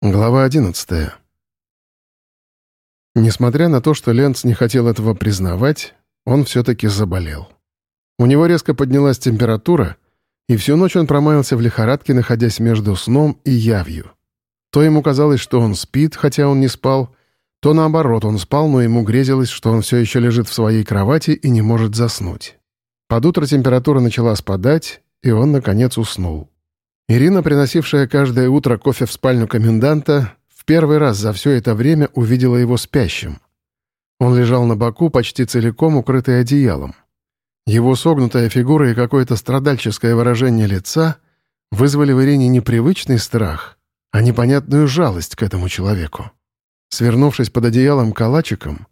Глава 11. Несмотря на то, что Ленц не хотел этого признавать, он все-таки заболел. У него резко поднялась температура, и всю ночь он промаялся в лихорадке, находясь между сном и явью. То ему казалось, что он спит, хотя он не спал, то наоборот, он спал, но ему грезилось, что он все еще лежит в своей кровати и не может заснуть. Под утро температура начала спадать, и он, наконец, уснул. Ирина, приносившая каждое утро кофе в спальню коменданта, в первый раз за все это время увидела его спящим. Он лежал на боку, почти целиком укрытый одеялом. Его согнутая фигура и какое-то страдальческое выражение лица вызвали в Ирине непривычный страх, а непонятную жалость к этому человеку. Свернувшись под одеялом калачиком,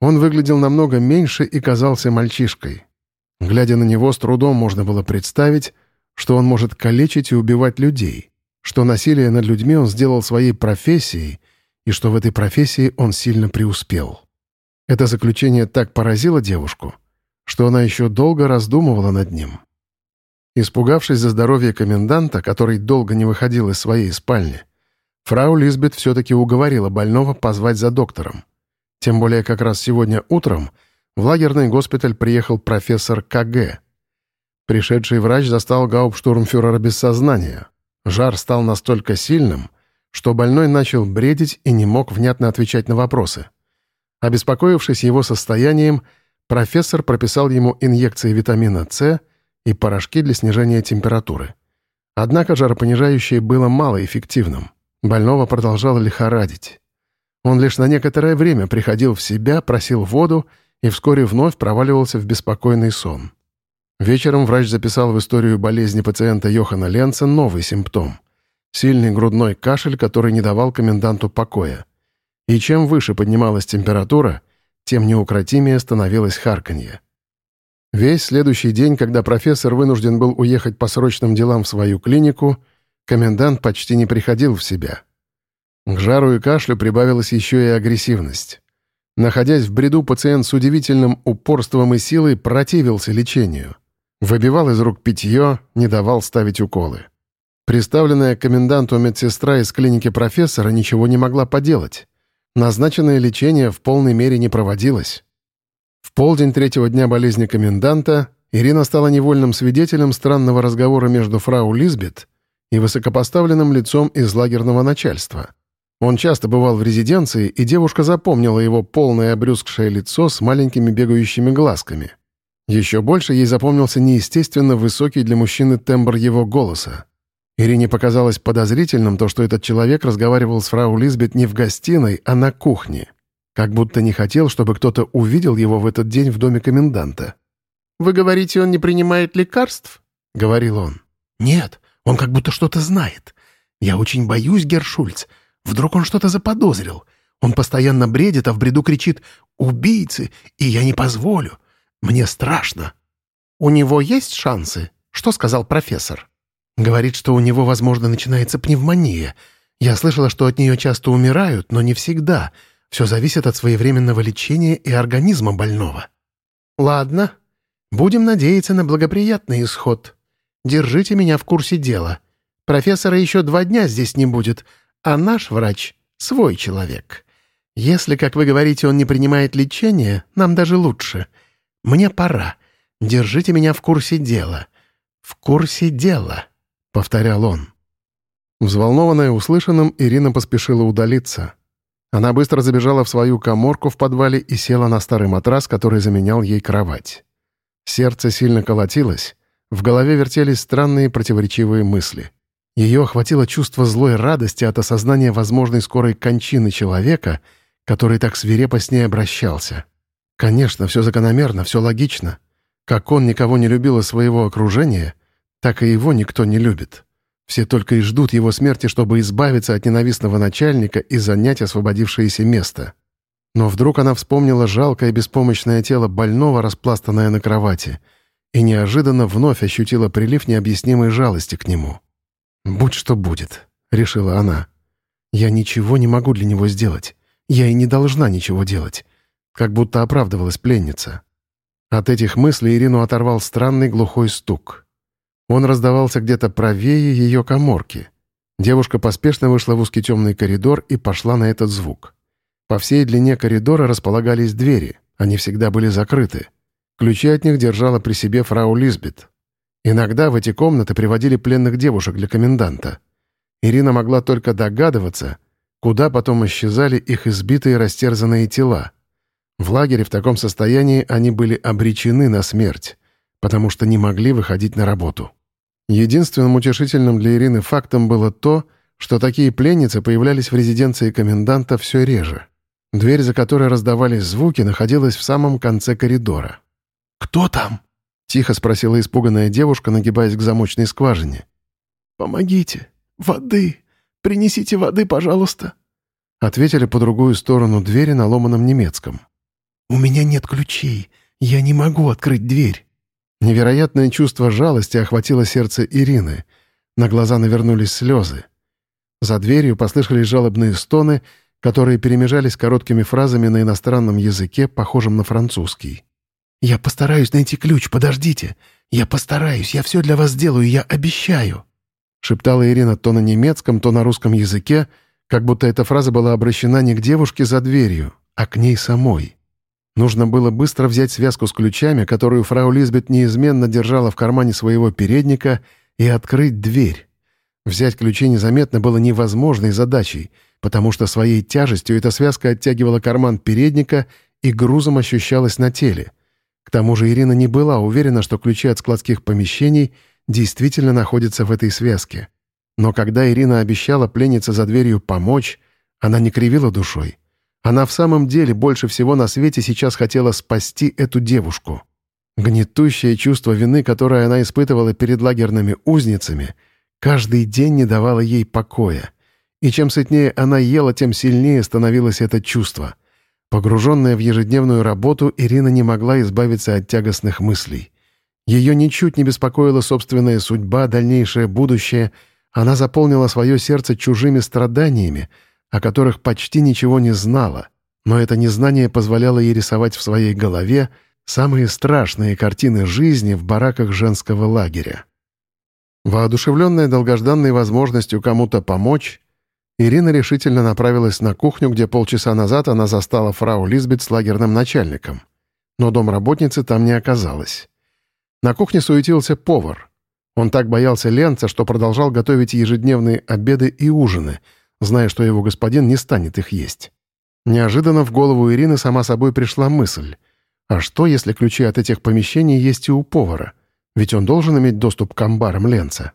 он выглядел намного меньше и казался мальчишкой. Глядя на него, с трудом можно было представить, что он может калечить и убивать людей, что насилие над людьми он сделал своей профессией и что в этой профессии он сильно преуспел. Это заключение так поразило девушку, что она еще долго раздумывала над ним. Испугавшись за здоровье коменданта, который долго не выходил из своей спальни, фрау Лизбет все-таки уговорила больного позвать за доктором. Тем более как раз сегодня утром в лагерный госпиталь приехал профессор КГ — Пришедший врач застал гауптштурмфюрера без сознания. Жар стал настолько сильным, что больной начал бредить и не мог внятно отвечать на вопросы. Обеспокоившись его состоянием, профессор прописал ему инъекции витамина С и порошки для снижения температуры. Однако жаропонижающее было малоэффективным. Больного продолжало лихорадить. Он лишь на некоторое время приходил в себя, просил воду и вскоре вновь проваливался в беспокойный сон. Вечером врач записал в историю болезни пациента Йохана Ленца новый симптом — сильный грудной кашель, который не давал коменданту покоя. И чем выше поднималась температура, тем неукротимее становилось харканье. Весь следующий день, когда профессор вынужден был уехать по срочным делам в свою клинику, комендант почти не приходил в себя. К жару и кашлю прибавилась еще и агрессивность. Находясь в бреду, пациент с удивительным упорством и силой противился лечению. Выбивал из рук питье, не давал ставить уколы. Приставленная к коменданту медсестра из клиники профессора ничего не могла поделать. Назначенное лечение в полной мере не проводилось. В полдень третьего дня болезни коменданта Ирина стала невольным свидетелем странного разговора между фрау Лизбет и высокопоставленным лицом из лагерного начальства. Он часто бывал в резиденции, и девушка запомнила его полное обрюзгшее лицо с маленькими бегающими глазками — еще больше ей запомнился неестественно высокий для мужчины тембр его голоса. Ирине показалось подозрительным то, что этот человек разговаривал с фрау Лизбет не в гостиной, а на кухне. Как будто не хотел, чтобы кто-то увидел его в этот день в доме коменданта. «Вы говорите, он не принимает лекарств?» — говорил он. «Нет, он как будто что-то знает. Я очень боюсь, Гершульц. Вдруг он что-то заподозрил. Он постоянно бредит, а в бреду кричит «Убийцы!» и я не позволю. Мне страшно». «У него есть шансы?» Что сказал профессор? Говорит, что у него, возможно, начинается пневмония. Я слышала, что от нее часто умирают, но не всегда. Все зависит от своевременного лечения и организма больного. Ладно. Будем надеяться на благоприятный исход. Держите меня в курсе дела. Профессора еще два дня здесь не будет, а наш врач — свой человек. Если, как вы говорите, он не принимает лечение, нам даже лучше — мне пора. Держите меня в курсе дела. В курсе дела», — повторял он. Взволнованная услышанным, Ирина поспешила удалиться. Она быстро забежала в свою коморку в подвале и села на старый матрас, который заменял ей кровать. Сердце сильно колотилось, в голове вертелись странные противоречивые мысли. Ее охватило чувство злой радости от осознания возможной скорой кончины человека, который так свирепо с ней обращался. Конечно, все закономерно, все логично. Как он никого не любил из своего окружения, так и его никто не любит. Все только и ждут его смерти, чтобы избавиться от ненавистного начальника и занять освободившееся место. Но вдруг она вспомнила жалкое беспомощное тело больного, распластанное на кровати, и неожиданно вновь ощутила прилив необъяснимой жалости к нему. «Будь что будет», — решила она. «Я ничего не могу для него сделать. Я и не должна ничего делать как будто оправдывалась пленница. От этих мыслей Ирину оторвал странный глухой стук. Он раздавался где-то правее ее коморки. Девушка поспешно вышла в узкий темный коридор и пошла на этот звук. По всей длине коридора располагались двери, они всегда были закрыты. Ключи от них держала при себе фрау Лизбет. Иногда в эти комнаты приводили пленных девушек для коменданта. Ирина могла только догадываться, куда потом исчезали их избитые растерзанные тела. В лагере в таком состоянии они были обречены на смерть, потому что не могли выходить на работу. Единственным утешительным для Ирины фактом было то, что такие пленницы появлялись в резиденции коменданта все реже. Дверь, за которой раздавались звуки, находилась в самом конце коридора. «Кто там?» — тихо спросила испуганная девушка, нагибаясь к замочной скважине. «Помогите! Воды! Принесите воды, пожалуйста!» Ответили по другую сторону двери на ломаном немецком. «У меня нет ключей. Я не могу открыть дверь». Невероятное чувство жалости охватило сердце Ирины. На глаза навернулись слезы. За дверью послышались жалобные стоны, которые перемежались короткими фразами на иностранном языке, похожем на французский. «Я постараюсь найти ключ, подождите. Я постараюсь, я все для вас сделаю, я обещаю», — шептала Ирина то на немецком, то на русском языке, как будто эта фраза была обращена не к девушке за дверью, а к ней самой. Нужно было быстро взять связку с ключами, которую фрау Лизбет неизменно держала в кармане своего передника, и открыть дверь. Взять ключи незаметно было невозможной задачей, потому что своей тяжестью эта связка оттягивала карман передника и грузом ощущалась на теле. К тому же Ирина не была уверена, что ключи от складских помещений действительно находятся в этой связке. Но когда Ирина обещала пленнице за дверью помочь, она не кривила душой. Она в самом деле больше всего на свете сейчас хотела спасти эту девушку. Гнетущее чувство вины, которое она испытывала перед лагерными узницами, каждый день не давало ей покоя. И чем сытнее она ела, тем сильнее становилось это чувство. Погруженная в ежедневную работу, Ирина не могла избавиться от тягостных мыслей. Ее ничуть не беспокоила собственная судьба, дальнейшее будущее. Она заполнила свое сердце чужими страданиями — о которых почти ничего не знала, но это незнание позволяло ей рисовать в своей голове самые страшные картины жизни в бараках женского лагеря. Воодушевленная долгожданной возможностью кому-то помочь, Ирина решительно направилась на кухню, где полчаса назад она застала фрау Лизбет с лагерным начальником. Но домработницы там не оказалось. На кухне суетился повар. Он так боялся Ленца, что продолжал готовить ежедневные обеды и ужины — зная, что его господин не станет их есть. Неожиданно в голову Ирины сама собой пришла мысль. А что, если ключи от этих помещений есть и у повара? Ведь он должен иметь доступ к амбарам Ленца.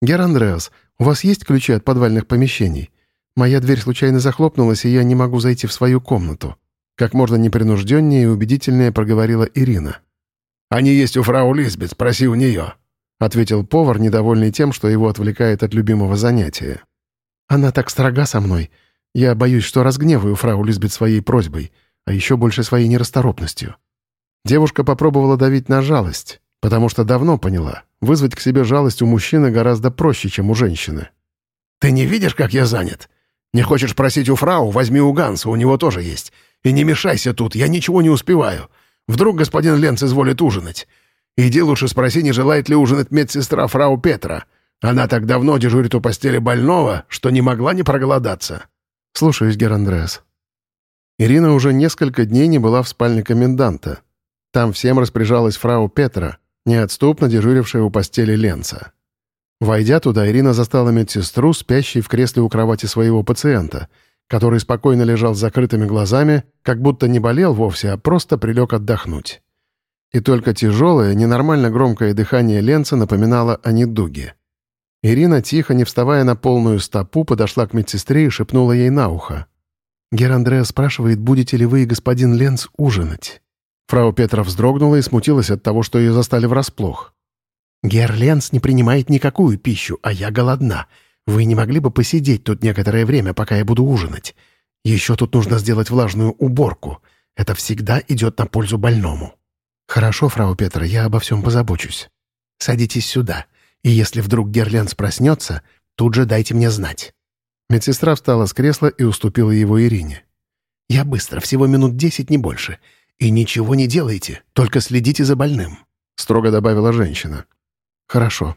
«Гер Андреас, у вас есть ключи от подвальных помещений? Моя дверь случайно захлопнулась, и я не могу зайти в свою комнату». Как можно непринужденнее и убедительнее проговорила Ирина. «Они есть у фрау Лизбет, спроси у нее», — ответил повар, недовольный тем, что его отвлекает от любимого занятия. Она так строга со мной. Я боюсь, что разгневаю фрау Лизбет своей просьбой, а еще больше своей нерасторопностью». Девушка попробовала давить на жалость, потому что давно поняла, вызвать к себе жалость у мужчины гораздо проще, чем у женщины. «Ты не видишь, как я занят? Не хочешь просить у фрау, возьми у Ганса, у него тоже есть. И не мешайся тут, я ничего не успеваю. Вдруг господин Ленц изволит ужинать. Иди лучше спроси, не желает ли ужинать медсестра фрау Петра. Она так давно дежурит у постели больного, что не могла не проголодаться. Слушаюсь, Герандреас. Ирина уже несколько дней не была в спальне коменданта. Там всем распоряжалась фрау Петра, неотступно дежурившая у постели Ленца. Войдя туда, Ирина застала медсестру, спящей в кресле у кровати своего пациента, который спокойно лежал с закрытыми глазами, как будто не болел вовсе, а просто прилег отдохнуть. И только тяжелое, ненормально громкое дыхание Ленца напоминало о недуге. Ирина, тихо, не вставая на полную стопу, подошла к медсестре и шепнула ей на ухо. «Гер Андреа спрашивает, будете ли вы и господин Ленц ужинать?» Фрау Петра вздрогнула и смутилась от того, что ее застали врасплох. «Гер Ленц не принимает никакую пищу, а я голодна. Вы не могли бы посидеть тут некоторое время, пока я буду ужинать? Еще тут нужно сделать влажную уборку. Это всегда идет на пользу больному». «Хорошо, фрау Петра, я обо всем позабочусь». «Садитесь сюда. И если вдруг Герленс проснется, тут же дайте мне знать». Медсестра встала с кресла и уступила его Ирине. «Я быстро, всего минут десять, не больше. И ничего не делайте, только следите за больным», — строго добавила женщина. «Хорошо».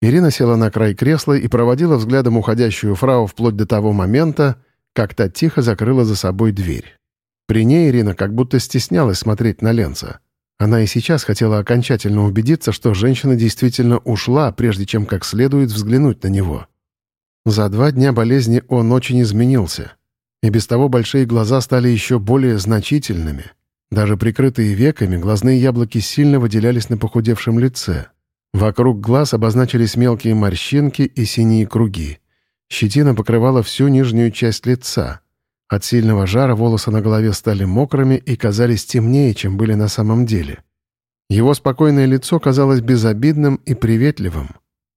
Ирина села на край кресла и проводила взглядом уходящую фрау вплоть до того момента, как та тихо закрыла за собой дверь. При ней Ирина как будто стеснялась смотреть на Ленца. Она и сейчас хотела окончательно убедиться, что женщина действительно ушла, прежде чем как следует взглянуть на него. За два дня болезни он очень изменился. И без того большие глаза стали еще более значительными. Даже прикрытые веками глазные яблоки сильно выделялись на похудевшем лице. Вокруг глаз обозначились мелкие морщинки и синие круги. Щетина покрывала всю нижнюю часть лица. От сильного жара волосы на голове стали мокрыми и казались темнее, чем были на самом деле. Его спокойное лицо казалось безобидным и приветливым.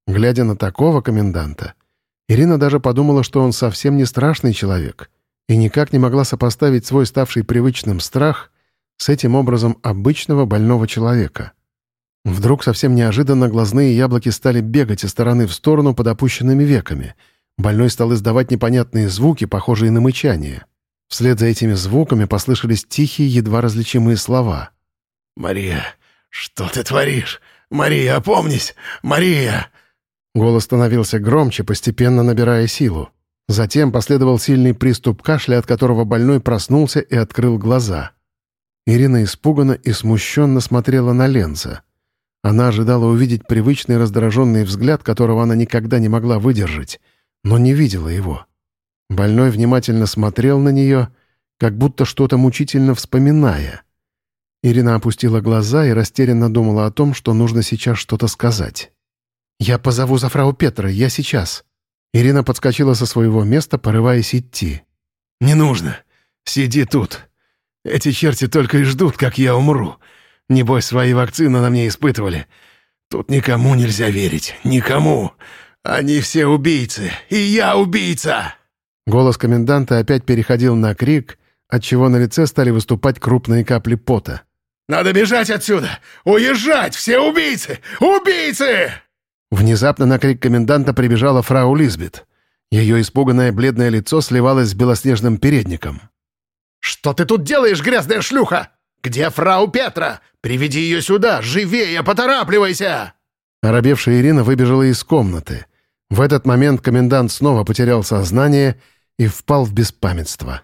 Глядя на такого коменданта, Ирина даже подумала, что он совсем не страшный человек, и никак не могла сопоставить свой ставший привычным страх с этим образом обычного больного человека. Вдруг совсем неожиданно глазные яблоки стали бегать из стороны в сторону под опущенными веками — Больной стал издавать непонятные звуки, похожие на мычание. Вслед за этими звуками послышались тихие, едва различимые слова. «Мария, что ты творишь? Мария, опомнись! Мария!» Голос становился громче, постепенно набирая силу. Затем последовал сильный приступ кашля, от которого больной проснулся и открыл глаза. Ирина испуганно и смущенно смотрела на Ленца. Она ожидала увидеть привычный раздраженный взгляд, которого она никогда не могла выдержать — но не видела его. Больной внимательно смотрел на нее, как будто что-то мучительно вспоминая. Ирина опустила глаза и растерянно думала о том, что нужно сейчас что-то сказать. «Я позову за фрау Петра, я сейчас». Ирина подскочила со своего места, порываясь идти. «Не нужно. Сиди тут. Эти черти только и ждут, как я умру. Небось, свои вакцины на мне испытывали. Тут никому нельзя верить. Никому. «Они все убийцы, и я убийца!» Голос коменданта опять переходил на крик, отчего на лице стали выступать крупные капли пота. «Надо бежать отсюда! Уезжать! Все убийцы! Убийцы!» Внезапно на крик коменданта прибежала фрау Лизбет. Ее испуганное бледное лицо сливалось с белоснежным передником. «Что ты тут делаешь, грязная шлюха? Где фрау Петра? Приведи ее сюда! Живее, поторапливайся!» Оробевшая Ирина выбежала из комнаты — в этот момент комендант снова потерял сознание и впал в беспамятство.